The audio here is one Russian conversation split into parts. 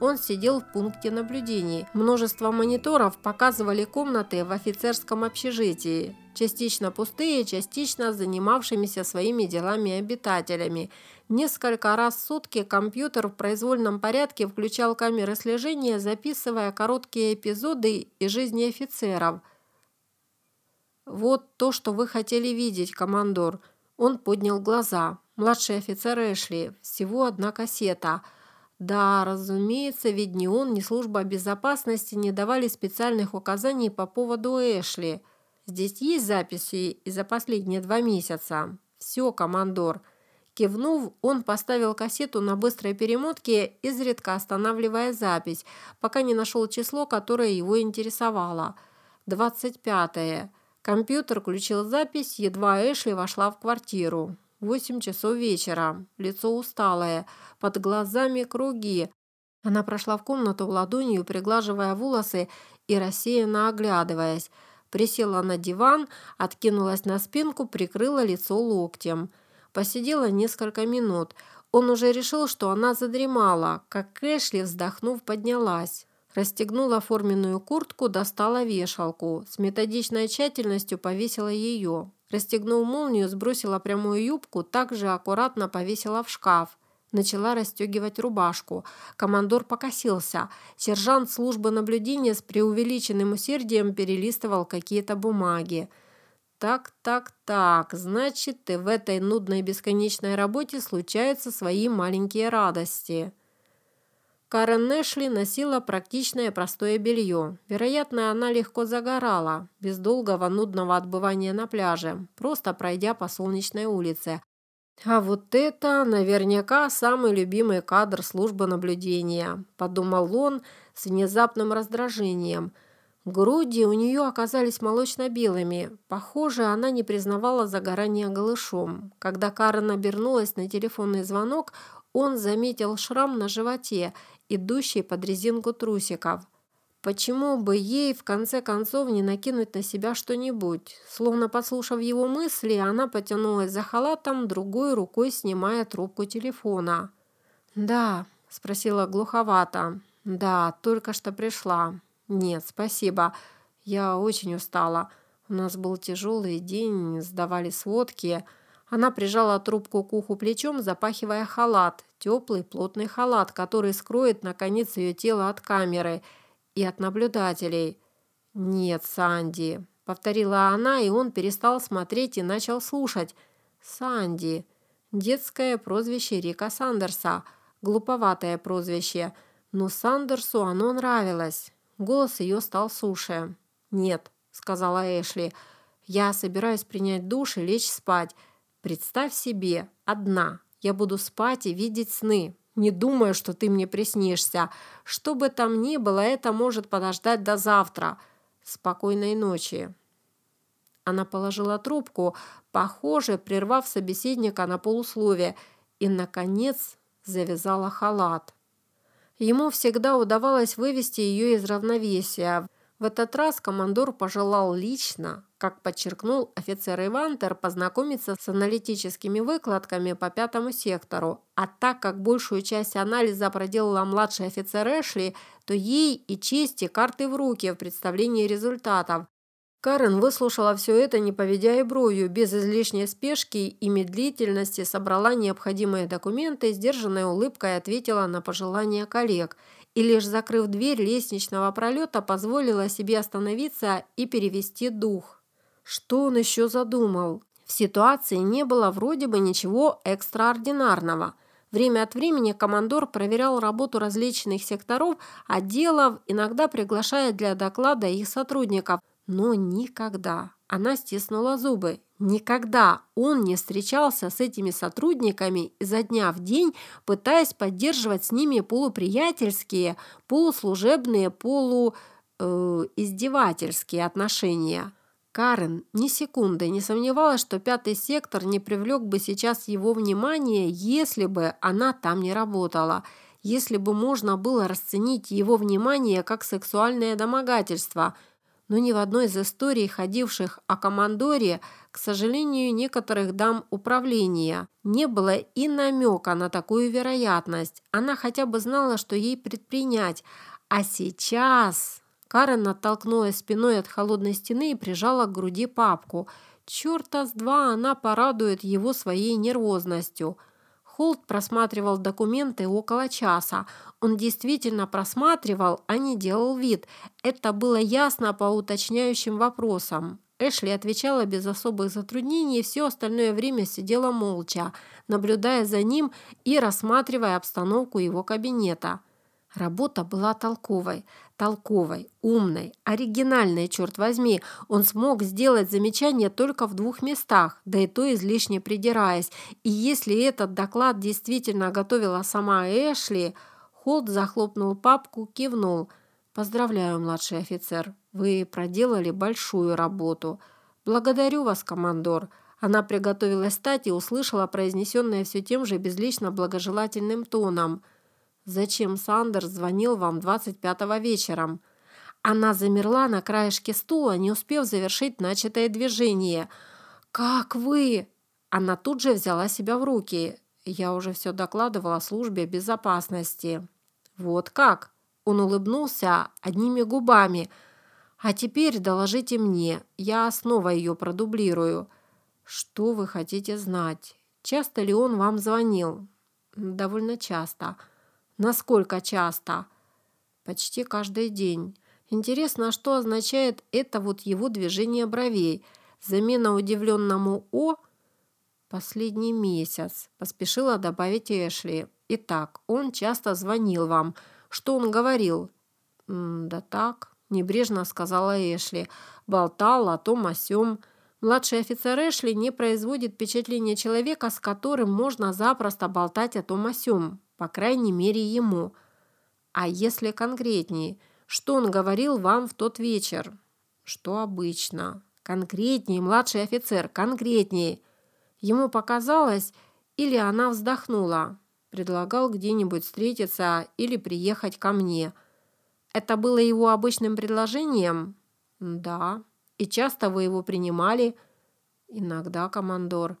он сидел в пункте наблюдений. Множество мониторов показывали комнаты в офицерском общежитии, частично пустые, частично занимавшимися своими делами обитателями. Несколько раз в сутки компьютер в произвольном порядке включал камеры слежения, записывая короткие эпизоды из жизни офицеров. «Вот то, что вы хотели видеть, командор». Он поднял глаза. Младший офицер Эшли. Всего одна кассета. Да, разумеется, ведь ни он, ни служба безопасности не давали специальных указаний по поводу Эшли. Здесь есть записи и за последние два месяца. Все, командор. Кивнув, он поставил кассету на быстрой перемотке, изредка останавливая запись, пока не нашел число, которое его интересовало. 25-е. Компьютер включил запись, едва Эшли вошла в квартиру. Восемь часов вечера. Лицо усталое, под глазами круги. Она прошла в комнату ладонью, приглаживая волосы и рассеянно оглядываясь. Присела на диван, откинулась на спинку, прикрыла лицо локтем. Посидела несколько минут. Он уже решил, что она задремала, как Эшли, вздохнув, поднялась. Расстегнула форменную куртку, достала вешалку. С методичной тщательностью повесила ее. Расстегнул молнию, сбросила прямую юбку, также аккуратно повесила в шкаф. Начала расстегивать рубашку. Командор покосился. Сержант службы наблюдения с преувеличенным усердием перелистывал какие-то бумаги. «Так, так, так, значит, и в этой нудной бесконечной работе случаются свои маленькие радости». Карен Нэшли носила практичное простое белье. Вероятно, она легко загорала, без долгого нудного отбывания на пляже, просто пройдя по солнечной улице. «А вот это наверняка самый любимый кадр службы наблюдения», – подумал он с внезапным раздражением. Груди у нее оказались молочно-белыми. Похоже, она не признавала загорание голышом. Когда Карен обернулась на телефонный звонок, он заметил шрам на животе идущей под резинку трусиков. Почему бы ей, в конце концов, не накинуть на себя что-нибудь? Словно послушав его мысли, она потянулась за халатом, другой рукой снимая трубку телефона. «Да», – спросила глуховато. «Да, только что пришла. Нет, спасибо. Я очень устала. У нас был тяжелый день, сдавали сводки». Она прижала трубку к уху плечом, запахивая халат, теплый плотный халат, который скроет, наконец, ее тело от камеры и от наблюдателей. «Нет, Санди», — повторила она, и он перестал смотреть и начал слушать. «Санди». Детское прозвище Рика Сандерса. Глуповатое прозвище. Но Сандерсу оно нравилось. Голос ее стал суше. «Нет», — сказала Эшли, — «я собираюсь принять душ и лечь спать. Представь себе, одна. Я буду спать и видеть сны. Не думаю, что ты мне приснишься. Что бы там ни было, это может подождать до завтра. Спокойной ночи». Она положила трубку, похоже, прервав собеседника на полусловие, и, наконец, завязала халат. Ему всегда удавалось вывести ее из равновесия. В этот раз командор пожелал лично, как подчеркнул офицер Ивантер, познакомиться с аналитическими выкладками по пятому сектору. А так как большую часть анализа проделала младший офицер Эшли, то ей и честь, и карты в руки в представлении результатов. Карен выслушала все это, не поведя и бровью, без излишней спешки и медлительности, собрала необходимые документы, сдержанной улыбкой ответила на пожелания коллег – и лишь закрыв дверь лестничного пролета, позволила себе остановиться и перевести дух. Что он еще задумал? В ситуации не было вроде бы ничего экстраординарного. Время от времени командор проверял работу различных секторов, отделов, иногда приглашая для доклада их сотрудников, но никогда. Она стиснула зубы. Никогда он не встречался с этими сотрудниками изо дня в день, пытаясь поддерживать с ними полуприятельские, полуслужебные, полуиздевательские э, отношения. Карен ни секунды не сомневалась, что пятый сектор не привлек бы сейчас его внимание, если бы она там не работала, если бы можно было расценить его внимание как сексуальное домогательство – но ни в одной из историй, ходивших о командоре, к сожалению, некоторых дам управления. Не было и намека на такую вероятность. Она хотя бы знала, что ей предпринять. А сейчас... Карен оттолкнулась спиной от холодной стены и прижала к груди папку. Чёрта с два она порадует его своей нервозностью. Холт просматривал документы около часа. Он действительно просматривал, а не делал вид. Это было ясно по уточняющим вопросам. Эшли отвечала без особых затруднений и все остальное время сидела молча, наблюдая за ним и рассматривая обстановку его кабинета. Работа была толковой, толковой, умной, оригинальной, черт возьми. Он смог сделать замечание только в двух местах, да и то излишне придираясь. И если этот доклад действительно готовила сама Эшли, Холд захлопнул папку, кивнул. «Поздравляю, младший офицер, вы проделали большую работу. Благодарю вас, командор». Она приготовилась стать и услышала произнесенное все тем же безлично благожелательным тоном. «Зачем Сандерс звонил вам 25-го вечером?» Она замерла на краешке стула, не успев завершить начатое движение. «Как вы?» Она тут же взяла себя в руки. Я уже все докладывала службе безопасности. «Вот как?» Он улыбнулся одними губами – а теперь доложите мне, я снова ее продублирую. Что вы хотите знать? Часто ли он вам звонил? Довольно часто. Насколько часто? Почти каждый день. Интересно, что означает это вот его движение бровей? Замена удивленному «о» последний месяц, поспешила добавить Эшли. Итак, он часто звонил вам. Что он говорил? да так, – небрежно сказала Эшли. Болтал о том о сём. Младший офицер Эшли не производит впечатления человека, с которым можно запросто болтать о том о сём. По крайней мере, ему. А если конкретнее, что он говорил вам в тот вечер? Что обычно. Конкретнее, младший офицер, конкретнее. Ему показалось, или она вздохнула. Предлагал где-нибудь встретиться или приехать ко мне – это было его обычным предложением? Да. И часто вы его принимали? Иногда, командор.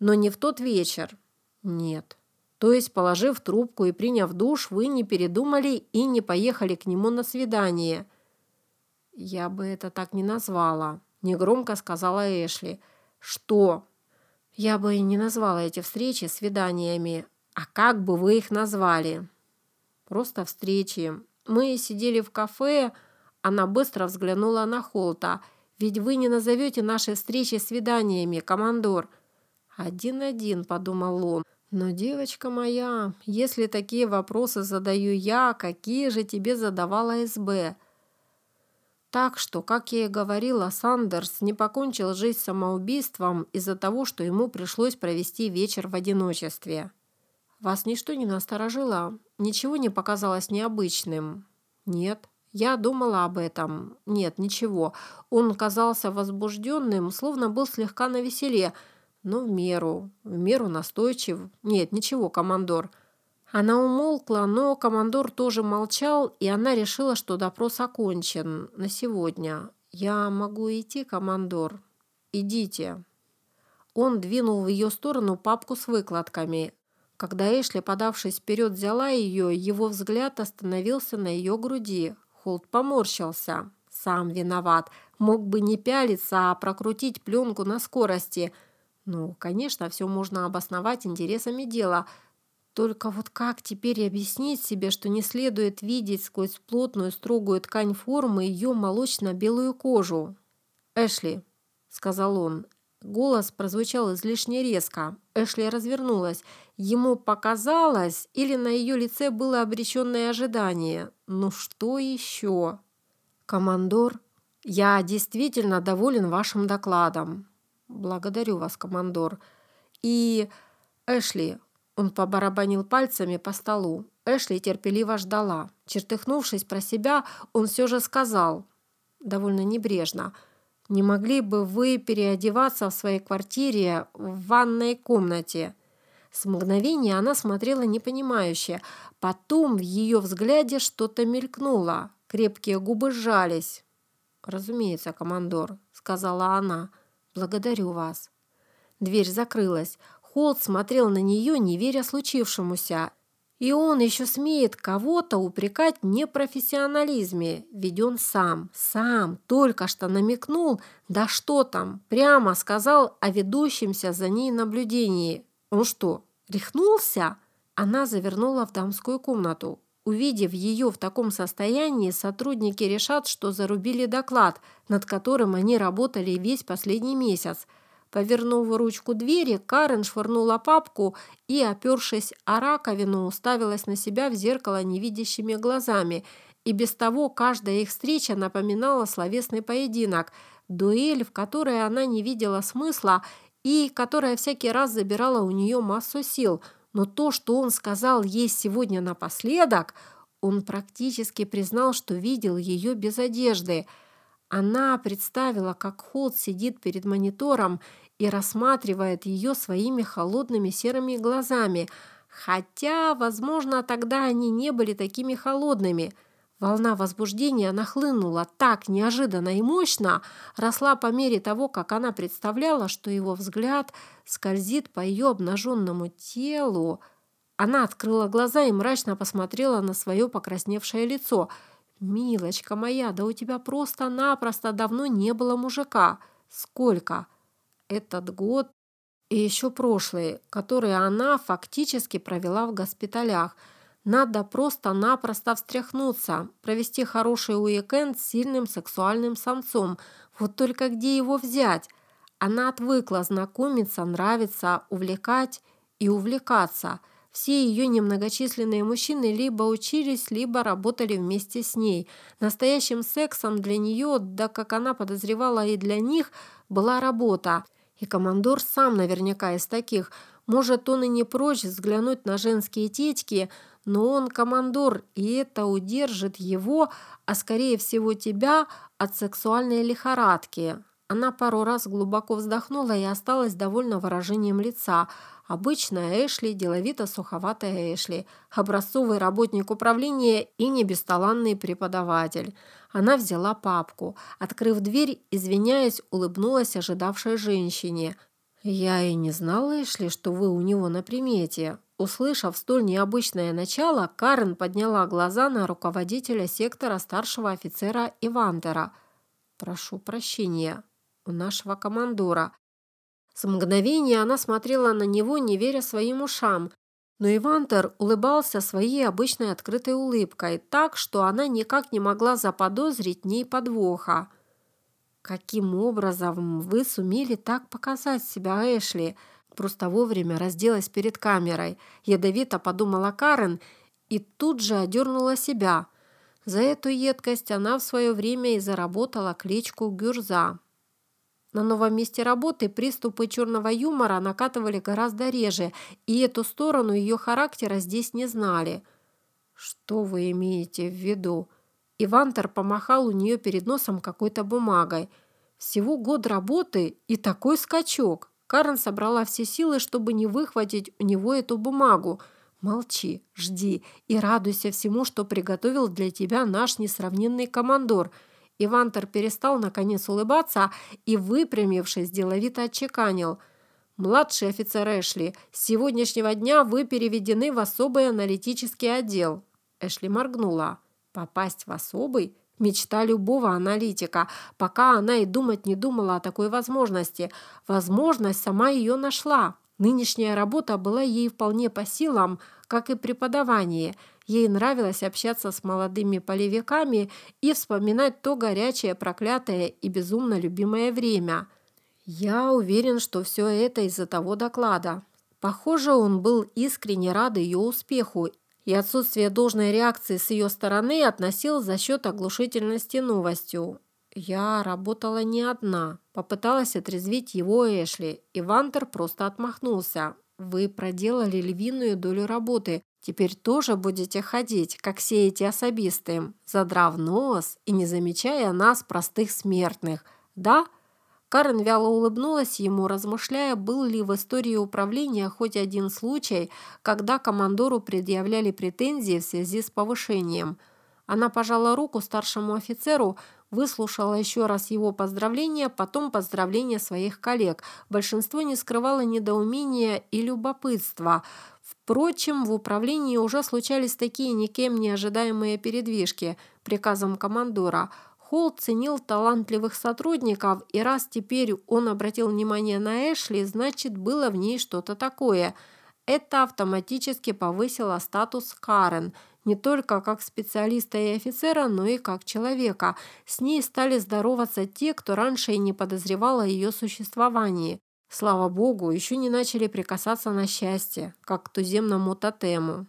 Но не в тот вечер? Нет. То есть, положив трубку и приняв душ, вы не передумали и не поехали к нему на свидание? Я бы это так не назвала. Негромко сказала Эшли. Что? Я бы не назвала эти встречи свиданиями. А как бы вы их назвали? Просто встречи. Мы сидели в кафе, она быстро взглянула на Холта. «Ведь вы не назовете наши встречи свиданиями, командор». «Один-один», — подумал он. «Но, девочка моя, если такие вопросы задаю я, какие же тебе задавала СБ?» Так что, как я и говорила, Сандерс не покончил жизнь самоубийством из-за того, что ему пришлось провести вечер в одиночестве. Вас ничто не насторожило? Ничего не показалось необычным? Нет. Я думала об этом. Нет, ничего. Он казался возбужденным, словно был слегка навеселе, но в меру, в меру настойчив. Нет, ничего, командор. Она умолкла, но командор тоже молчал, и она решила, что допрос окончен на сегодня. «Я могу идти, командор?» «Идите». Он двинул в ее сторону папку с выкладками. Когда Эшли, подавшись вперед, взяла ее, его взгляд остановился на ее груди. Холт поморщился. Сам виноват. Мог бы не пялиться, а прокрутить пленку на скорости. Ну, конечно, все можно обосновать интересами дела. Только вот как теперь объяснить себе, что не следует видеть сквозь плотную строгую ткань формы ее молочно-белую кожу? «Эшли», — сказал он, Голос прозвучал излишне резко. Эшли развернулась. Ему показалось, или на ее лице было обреченное ожидание. «Ну что еще?» «Командор, я действительно доволен вашим докладом». «Благодарю вас, командор». «И... Эшли...» Он побарабанил пальцами по столу. Эшли терпеливо ждала. Чертыхнувшись про себя, он все же сказал, довольно небрежно – не могли бы вы переодеваться в своей квартире в ванной комнате?» С мгновения она смотрела непонимающе. Потом в ее взгляде что-то мелькнуло. Крепкие губы сжались. «Разумеется, командор», — сказала она. Благодарю вас». Дверь закрылась. Холт смотрел на нее, не веря случившемуся. И он еще смеет кого-то упрекать в непрофессионализме, ведь он сам, сам только что намекнул, да что там, прямо сказал о ведущемся за ней наблюдении. Он что, рехнулся? Она завернула в дамскую комнату. Увидев ее в таком состоянии, сотрудники решат, что зарубили доклад, над которым они работали весь последний месяц. Повернув ручку двери, Карен швырнула папку и, опершись о раковину, уставилась на себя в зеркало невидящими глазами. И без того каждая их встреча напоминала словесный поединок, дуэль, в которой она не видела смысла и которая всякий раз забирала у нее массу сил – но то, что он сказал ей сегодня напоследок, он практически признал, что видел ее без одежды. Она представила, как Холт сидит перед монитором и рассматривает ее своими холодными серыми глазами, хотя, возможно, тогда они не были такими холодными – Волна возбуждения нахлынула так неожиданно и мощно, росла по мере того, как она представляла, что его взгляд скользит по ее обнаженному телу. Она открыла глаза и мрачно посмотрела на свое покрасневшее лицо. «Милочка моя, да у тебя просто-напросто давно не было мужика. Сколько?» «Этот год и еще прошлые, которые она фактически провела в госпиталях – надо просто-напросто встряхнуться, провести хороший уикенд с сильным сексуальным самцом. Вот только где его взять? Она отвыкла знакомиться, нравиться, увлекать и увлекаться. Все ее немногочисленные мужчины либо учились, либо работали вместе с ней. Настоящим сексом для нее, да как она подозревала и для них, была работа. И командор сам наверняка из таких. Может, он и не прочь взглянуть на женские течки – но он командор, и это удержит его, а скорее всего тебя, от сексуальной лихорадки. Она пару раз глубоко вздохнула и осталась довольна выражением лица. Обычная Эшли, деловито-суховатая Эшли, образцовый работник управления и не бесталанный преподаватель. Она взяла папку. Открыв дверь, извиняясь, улыбнулась ожидавшей женщине. «Я и не знала, Эшли, что вы у него на примете», Услышав столь необычное начало, Карен подняла глаза на руководителя сектора старшего офицера Ивантера. «Прошу прощения, у нашего командора». С мгновения она смотрела на него, не веря своим ушам, но Ивантер улыбался своей обычной открытой улыбкой, так, что она никак не могла заподозрить ней подвоха. «Каким образом вы сумели так показать себя, Эшли?» Просто вовремя разделась перед камерой. Ядовито подумала Карен и тут же одернула себя. За эту едкость она в свое время и заработала кличку Гюрза. На новом месте работы приступы черного юмора накатывали гораздо реже, и эту сторону ее характера здесь не знали. «Что вы имеете в виду?» Ивантер помахал у нее перед носом какой-то бумагой. «Всего год работы и такой скачок!» Карен собрала все силы, чтобы не выхватить у него эту бумагу. «Молчи, жди и радуйся всему, что приготовил для тебя наш несравненный командор». Ивантер перестал наконец улыбаться и, выпрямившись, деловито отчеканил. «Младший офицер Эшли, с сегодняшнего дня вы переведены в особый аналитический отдел». Эшли моргнула. «Попасть в особый? Мечта любого аналитика, пока она и думать не думала о такой возможности. Возможность сама ее нашла. Нынешняя работа была ей вполне по силам, как и преподавание. Ей нравилось общаться с молодыми полевиками и вспоминать то горячее, проклятое и безумно любимое время. Я уверен, что все это из-за того доклада. Похоже, он был искренне рад ее успеху и отсутствие должной реакции с ее стороны относил за счет оглушительности новостью. Я работала не одна. Попыталась отрезвить его Эшли, и Вантер просто отмахнулся. Вы проделали львиную долю работы. Теперь тоже будете ходить, как все эти особисты, задрав нос и не замечая нас, простых смертных. Да? Карен вяло улыбнулась ему, размышляя, был ли в истории управления хоть один случай, когда командору предъявляли претензии в связи с повышением. Она пожала руку старшему офицеру, выслушала еще раз его поздравления, потом поздравления своих коллег. Большинство не скрывало недоумения и любопытства. Впрочем, в управлении уже случались такие никем неожидаемые передвижки приказом командора – Холт ценил талантливых сотрудников, и раз теперь он обратил внимание на Эшли, значит, было в ней что-то такое. Это автоматически повысило статус Карен – не только как специалиста и офицера, но и как человека. С ней стали здороваться те, кто раньше и не подозревал о ее существовании. Слава богу, еще не начали прикасаться на счастье, как к туземному тотему.